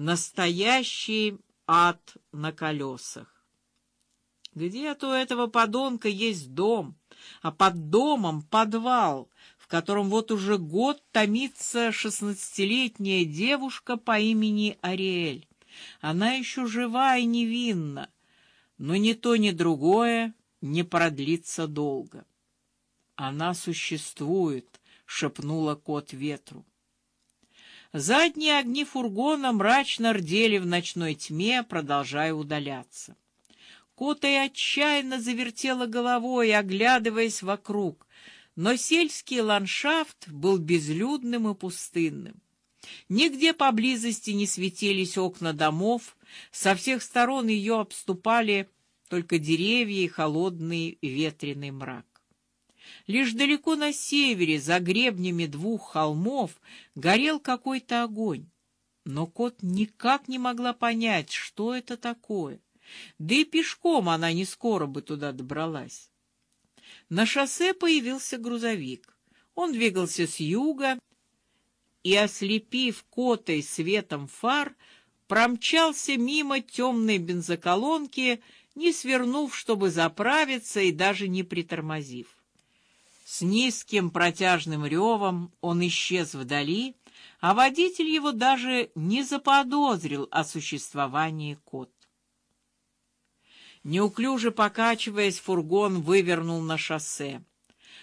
Настоящий ад на колесах. Где-то у этого подонка есть дом, а под домом подвал, в котором вот уже год томится шестнадцатилетняя девушка по имени Ариэль. Она еще жива и невинна, но ни то, ни другое не продлится долго. Она существует, шепнула кот ветру. Задние огни фургона мрачно рдели в ночной тьме, продолжая удаляться. Кота и отчаянно завертела головой, оглядываясь вокруг, но сельский ландшафт был безлюдным и пустынным. Нигде поблизости не светились окна домов, со всех сторон ее обступали только деревья и холодный ветреный мрак. Лишь далеко на севере, за гребнями двух холмов, горел какой-то огонь, но кот никак не могла понять, что это такое. Да и пешком она не скоро бы туда добралась. На шоссе появился грузовик. Он двигался с юга и, ослепив котой светом фар, промчался мимо темной бензоколонки, не свернув, чтобы заправиться и даже не притормозив. С низким протяжным ревом он исчез вдали, а водитель его даже не заподозрил о существовании кот. Неуклюже покачиваясь, фургон вывернул на шоссе.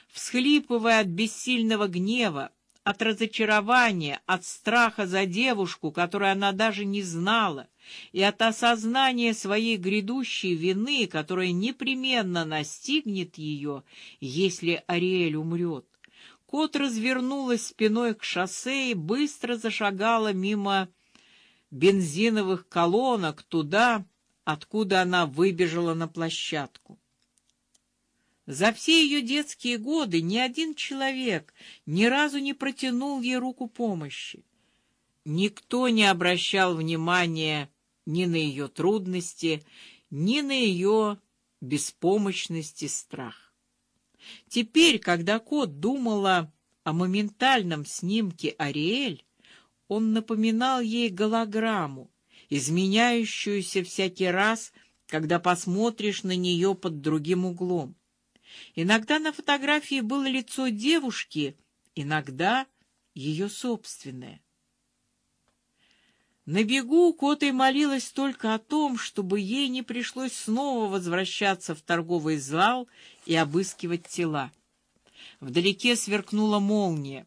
Всхлипывая от бессильного гнева, от разочарования, от страха за девушку, которую она даже не знала, и от осознания своей грядущей вины, которая непременно настигнет ее, если Ариэль умрет. Кот развернулась спиной к шоссе и быстро зашагала мимо бензиновых колонок туда, откуда она выбежала на площадку. За все ее детские годы ни один человек ни разу не протянул ей руку помощи. Никто не обращал внимания ни на ее трудности, ни на ее беспомощность и страх. Теперь, когда кот думала о моментальном снимке Ариэль, он напоминал ей голограмму, изменяющуюся всякий раз, когда посмотришь на нее под другим углом. Иногда на фотографии было лицо девушки, иногда ее собственное. На бегу Кота молилась только о том, чтобы ей не пришлось снова возвращаться в торговый зал и обыскивать тела. Вдалеке сверкнула молния,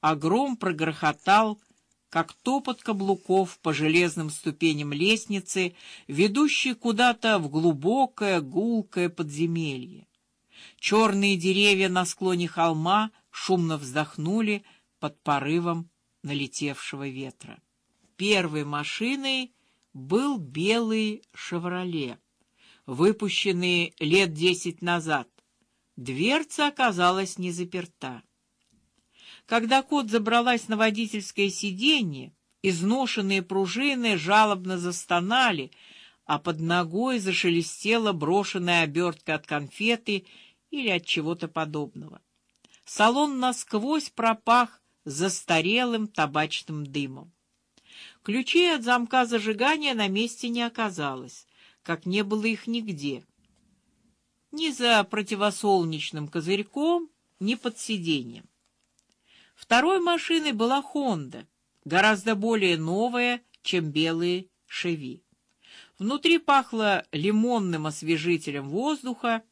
а гром прогрохотал, как топот каблуков по железным ступеням лестницы, ведущей куда-то в глубокое гулкое подземелье. Черные деревья на склоне холма шумно вздохнули под порывом налетевшего ветра. Первой машиной был белый «Шевроле», выпущенный лет десять назад. Дверца оказалась не заперта. Когда кот забралась на водительское сиденье, изношенные пружины жалобно застонали, а под ногой зашелестела брошенная обертка от конфеты или от чего-то подобного. Салон насквозь пропах застарелым табачным дымом. Ключей от замка зажигания на месте не оказалось, как не было их нигде. Ни за противосолнечным козырьком, ни под сиденьем. Второй машиной была Honda, гораздо более новая, чем белые Chevy. Внутри пахло лимонным освежителем воздуха,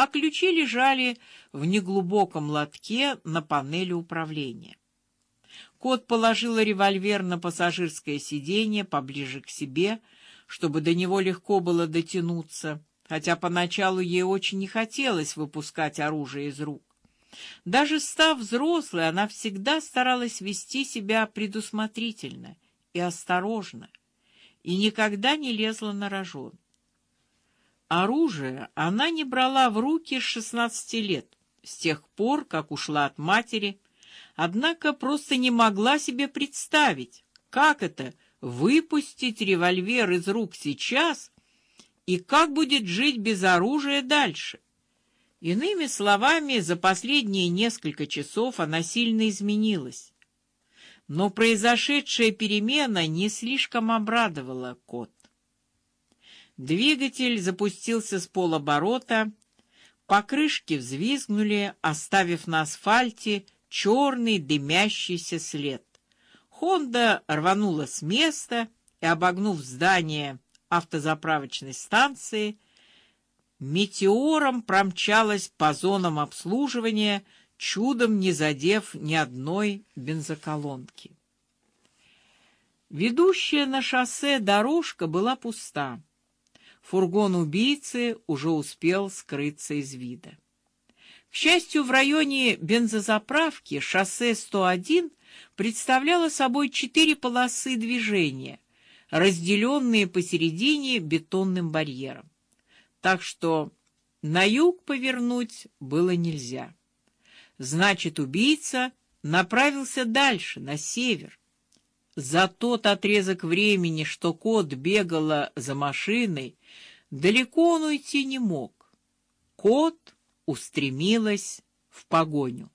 а ключи лежали в неглубоком лотке на панели управления. Кот положила револьвер на пассажирское сиденье поближе к себе, чтобы до него легко было дотянуться, хотя поначалу ей очень не хотелось выпускать оружие из рук. Даже став взрослой, она всегда старалась вести себя предусмотрительно и осторожно, и никогда не лезла на рожон. Оружие она не брала в руки с шестнадцати лет, с тех пор, как ушла от матери, однако просто не могла себе представить, как это выпустить револьвер из рук сейчас и как будет жить без оружия дальше. Иными словами, за последние несколько часов она сильно изменилась. Но произошедшая перемена не слишком обрадовала кот. Двигатель запустился с полоборота, покрышки взвизгнули, оставив на асфальте черный дымящийся след. Хонда рванула с места и, обогнув здание автозаправочной станции, метеором промчалась по зонам обслуживания, чудом не задев ни одной бензоколонки. Ведущая на шоссе дорожка была пуста. Фургон убийцы уже успел скрыться из вида. К счастью, в районе бензозаправки шоссе 101 представляло собой четыре полосы движения, разделенные посередине бетонным барьером. Так что на юг повернуть было нельзя. Значит, убийца направился дальше, на север. За тот отрезок времени, что кот бегала за машиной, далеко он уйти не мог. Кот устремилась в погоню.